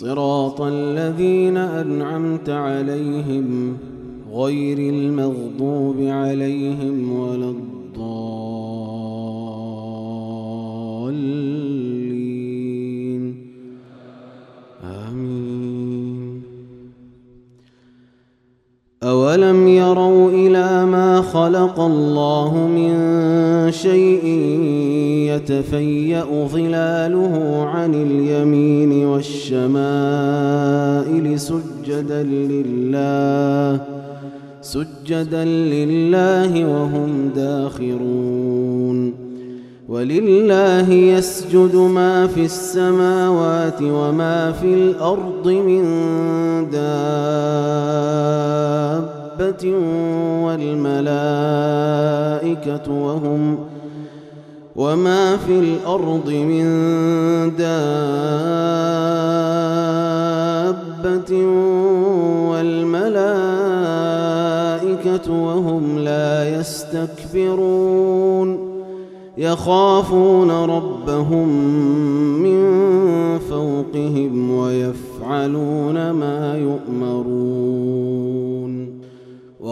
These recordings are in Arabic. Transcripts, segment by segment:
صراط الذين أنعمت عليهم غير المغضوب عليهم ولا الضالين. آمين. أولم يروا خلق الله من شيء يتفيأ ظلاله عن اليمين والشمائل سجدا لله سجدا لله وهم داخرون. ولله يسجد ما في السماوات وما في الأرض من دابة والملائكة وهم وما في الأرض من دابة والملائكة وهم لا يستكبرون يخافون ربهم من فوقهم ويفعلون ما يؤمرون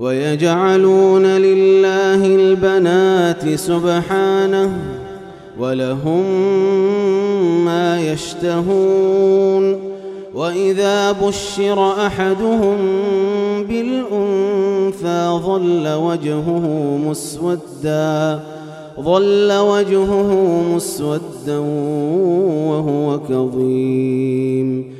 ويجعلون لله البنات سبحانه ولهم ما يشتهون وإذا بشر أحدهم بالأنثى ظل وجهه مسودا ظل وجهه مسودا وهو كظيم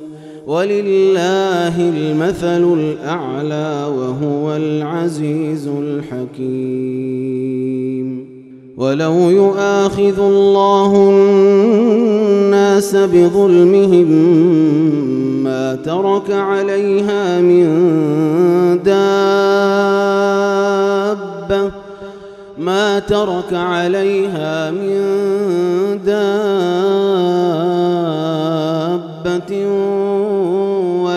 ولله المثل الأعلى وهو العزيز الحكيم. ولو يؤاخذ الله الناس بظلمهم ما ترك عليها من دابة ما ترك عليها من دابة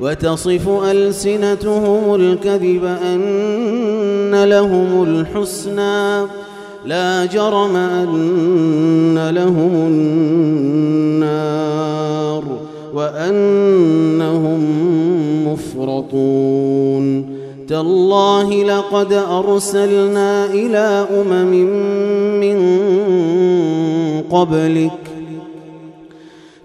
وتصف ألسنتهم الكذب أن لهم الحسنى. لا جرم أن لهم النار وأنهم مفرطون. تالله لقد أرسلنا إلى أمم من قبلك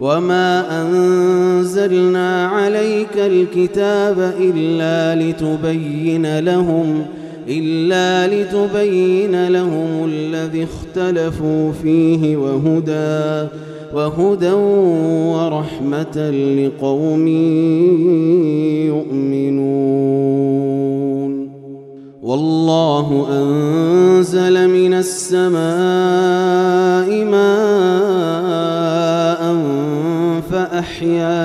وما أنزلنا عليك الكتاب إلا لتبين لهم إلا لتبين لهم الذي اختلفوا فيه وهدى وهدى ورحمة لقوم يؤمنون والله أنزل من السماء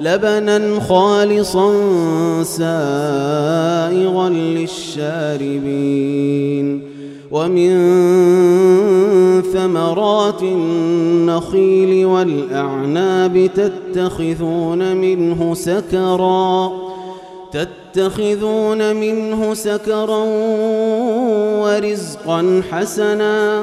لبنا خالصا سائغا للشاربين ومن ثمرات النخيل والأعناب تتخذون منه سكرا تتخذون منه سكرا ورزقا حسنا.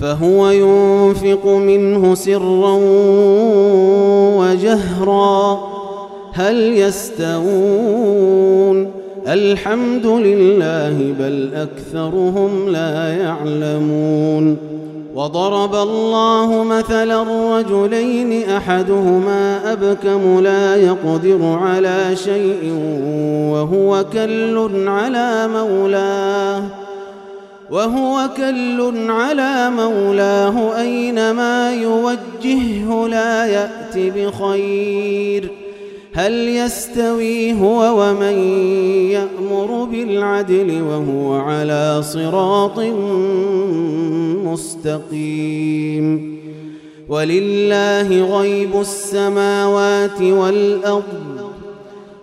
فهو ينفق منه سرا وجهرا. هل يستوون؟ الحمد لله بل أكثرهم لا يعلمون. وضرب الله مثلا رجلين أحدهما أبكم لا يقدر على شيء وهو كل على مولاه. وهو كل على مولاه أينما يوجهه لا يأت بخير. هل يستوي هو ومن يأمر بالعدل وهو على صراط مستقيم؟ ولله غيب السماوات والأرض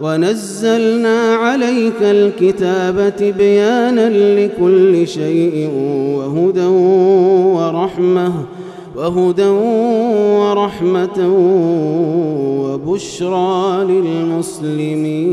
ونزلنا عليك الكتاب تبيانا لكل شيء وهدى ورحمة وهدى ورحمة وبشرى للمسلمين.